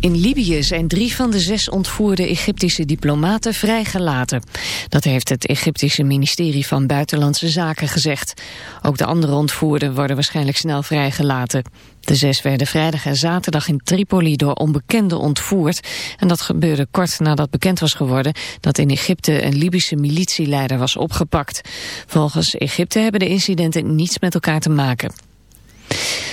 In Libië zijn drie van de zes ontvoerde Egyptische diplomaten vrijgelaten. Dat heeft het Egyptische ministerie van Buitenlandse Zaken gezegd. Ook de andere ontvoerden worden waarschijnlijk snel vrijgelaten. De zes werden vrijdag en zaterdag in Tripoli door onbekenden ontvoerd. En dat gebeurde kort nadat bekend was geworden dat in Egypte een Libische militieleider was opgepakt. Volgens Egypte hebben de incidenten niets met elkaar te maken.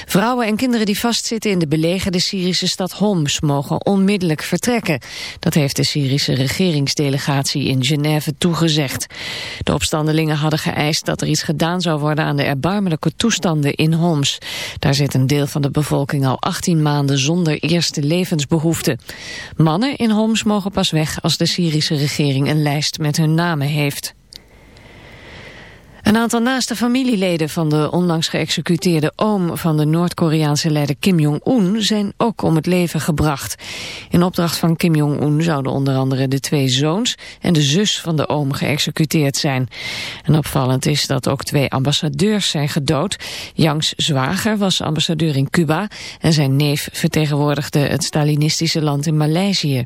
Vrouwen en kinderen die vastzitten in de belegerde Syrische stad Homs mogen onmiddellijk vertrekken. Dat heeft de Syrische regeringsdelegatie in Genève toegezegd. De opstandelingen hadden geëist dat er iets gedaan zou worden aan de erbarmelijke toestanden in Homs. Daar zit een deel van de bevolking al 18 maanden zonder eerste levensbehoeften. Mannen in Homs mogen pas weg als de Syrische regering een lijst met hun namen heeft. Een aantal naaste familieleden van de onlangs geëxecuteerde oom van de Noord-Koreaanse leider Kim Jong-un zijn ook om het leven gebracht. In opdracht van Kim Jong-un zouden onder andere de twee zoons en de zus van de oom geëxecuteerd zijn. En opvallend is dat ook twee ambassadeurs zijn gedood. Yangs zwager was ambassadeur in Cuba en zijn neef vertegenwoordigde het Stalinistische land in Maleisië.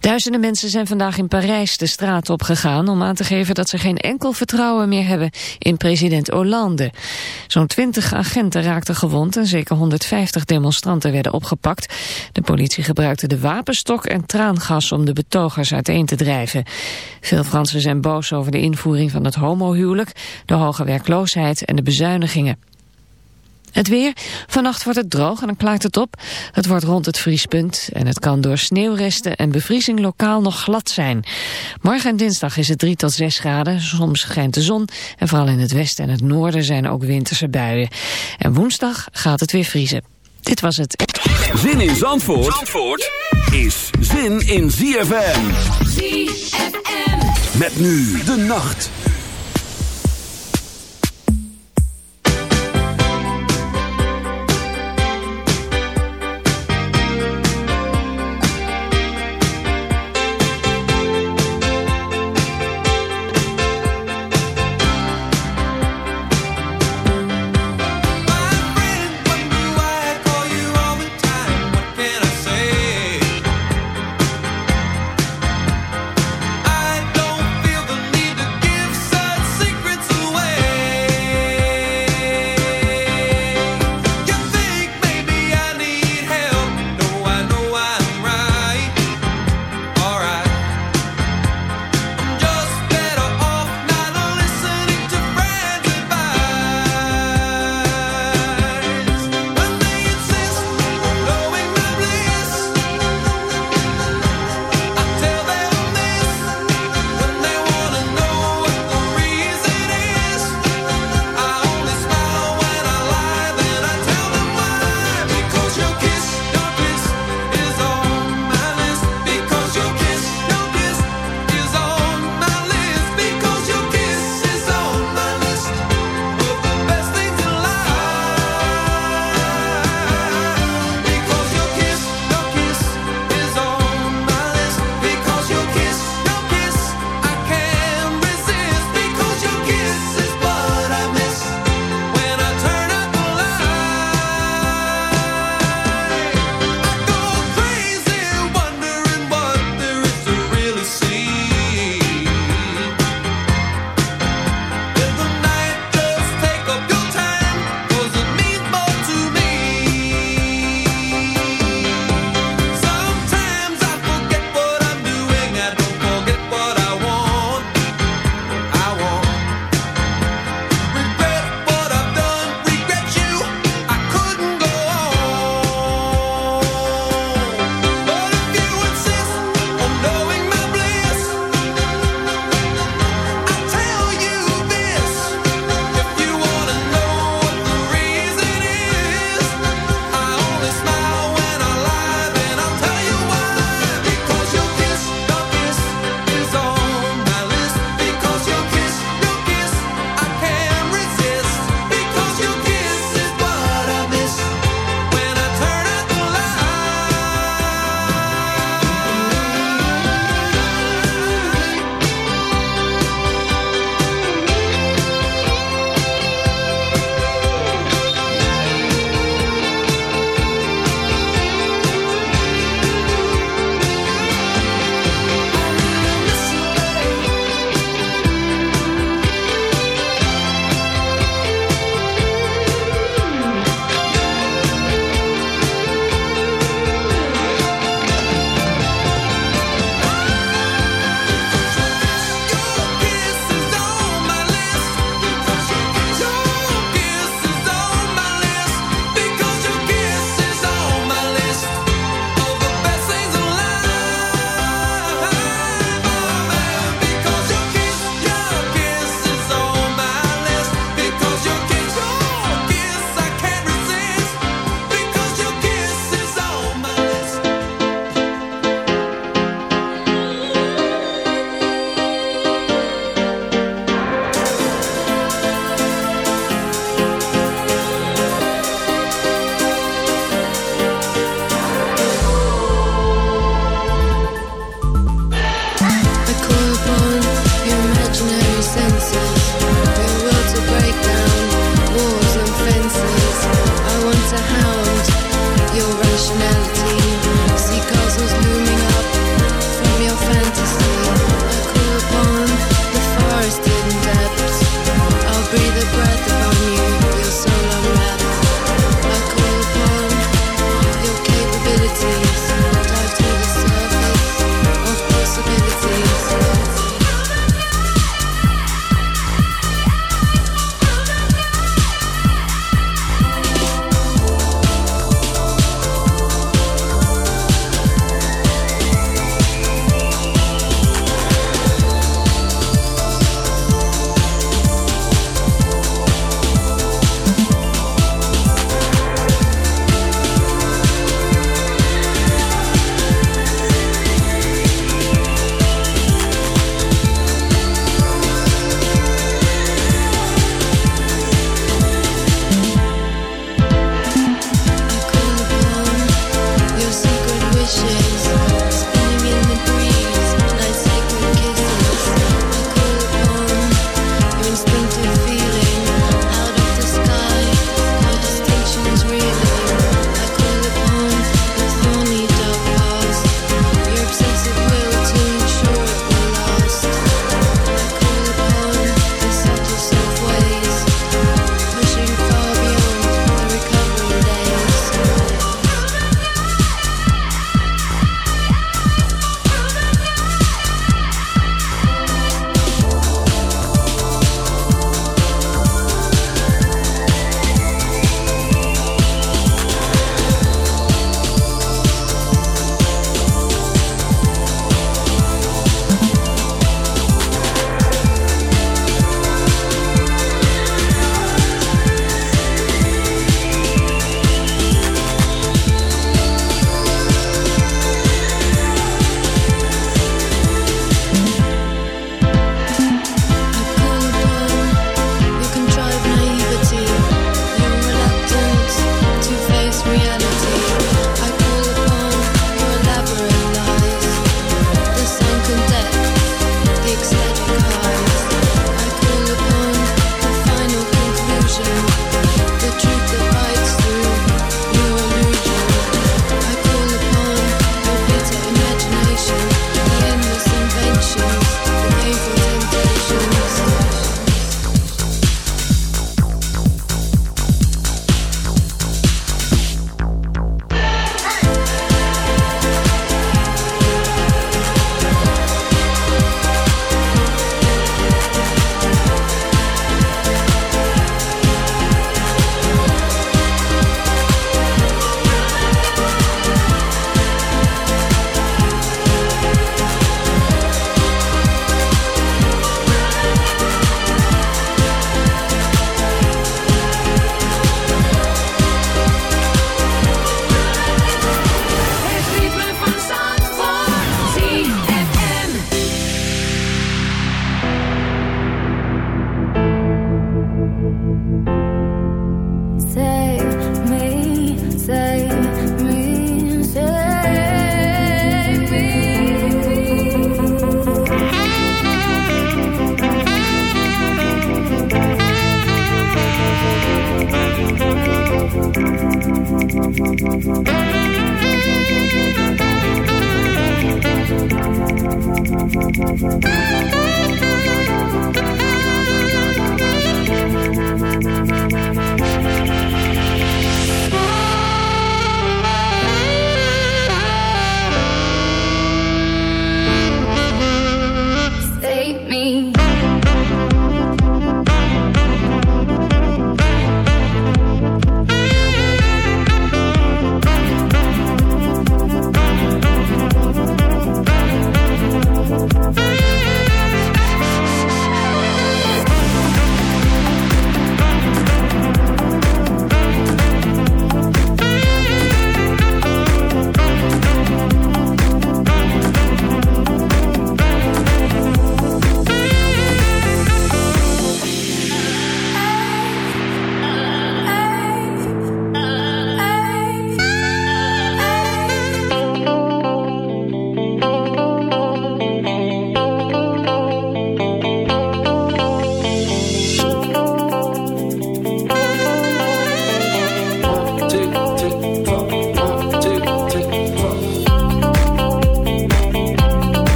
Duizenden mensen zijn vandaag in Parijs de straat op gegaan om aan te geven dat ze geen enkel vertrouwen meer hebben in president Hollande. Zo'n 20 agenten raakten gewond en zeker 150 demonstranten werden opgepakt. De politie gebruikte de wapenstok en traangas om de betogers uiteen te drijven. Veel Fransen zijn boos over de invoering van het homohuwelijk, de hoge werkloosheid en de bezuinigingen. Het weer. Vannacht wordt het droog en dan klaart het op. Het wordt rond het vriespunt en het kan door sneeuwresten en bevriezing lokaal nog glad zijn. Morgen en dinsdag is het 3 tot 6 graden. Soms schijnt de zon en vooral in het westen en het noorden zijn ook winterse buien. En woensdag gaat het weer vriezen. Dit was het. Zin in Zandvoort, Zandvoort is zin in ZFM. ZFM. Met nu de nacht.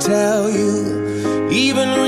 tell you, even.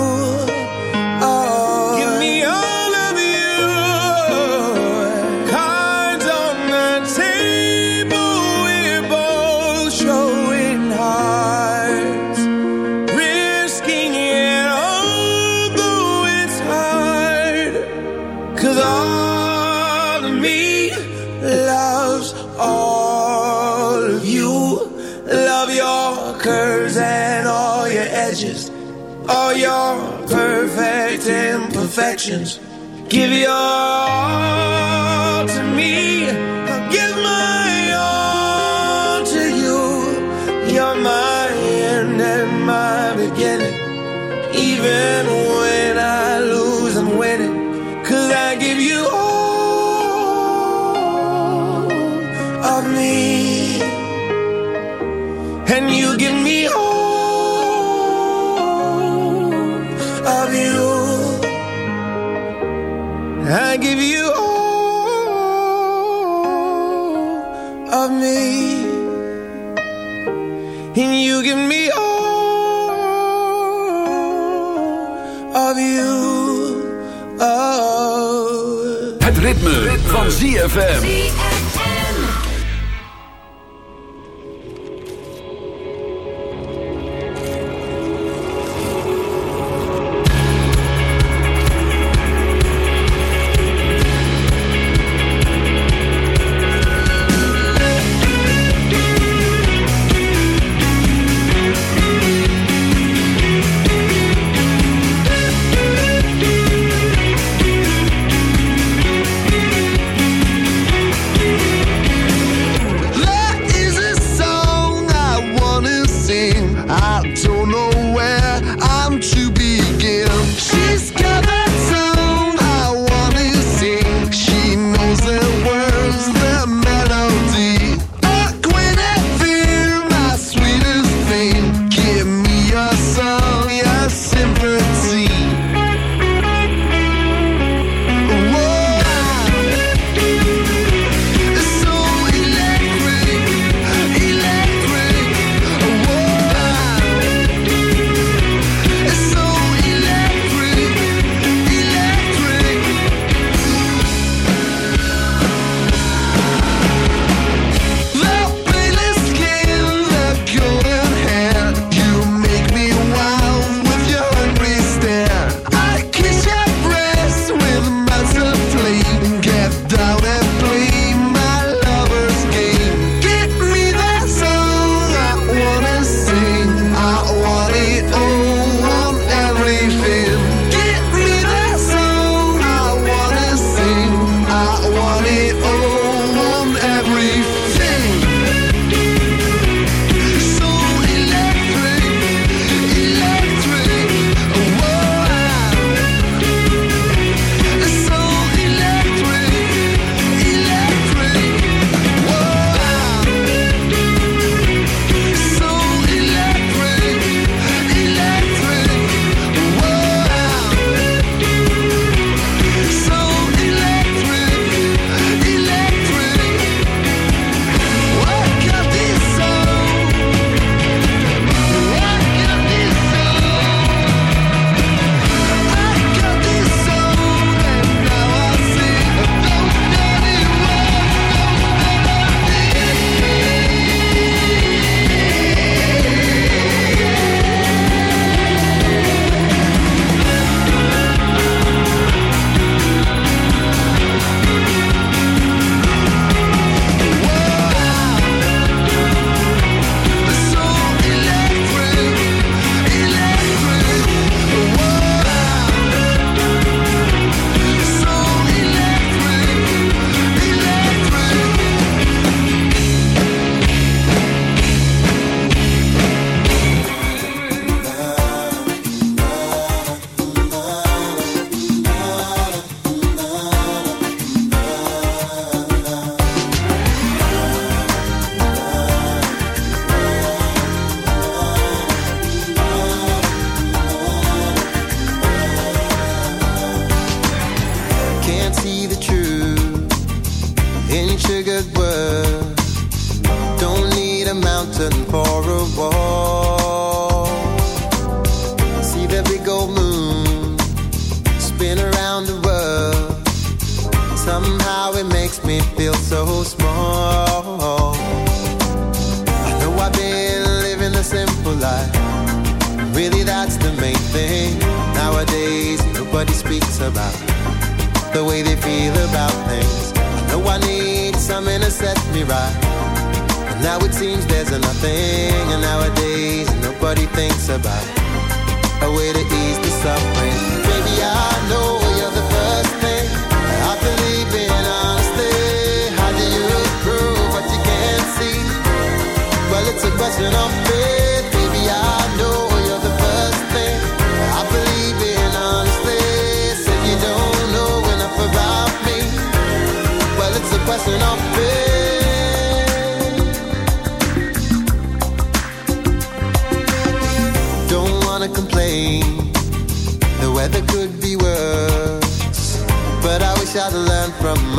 Give your all. van ZFM.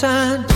Turn.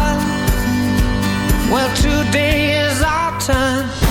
Well, today is our turn.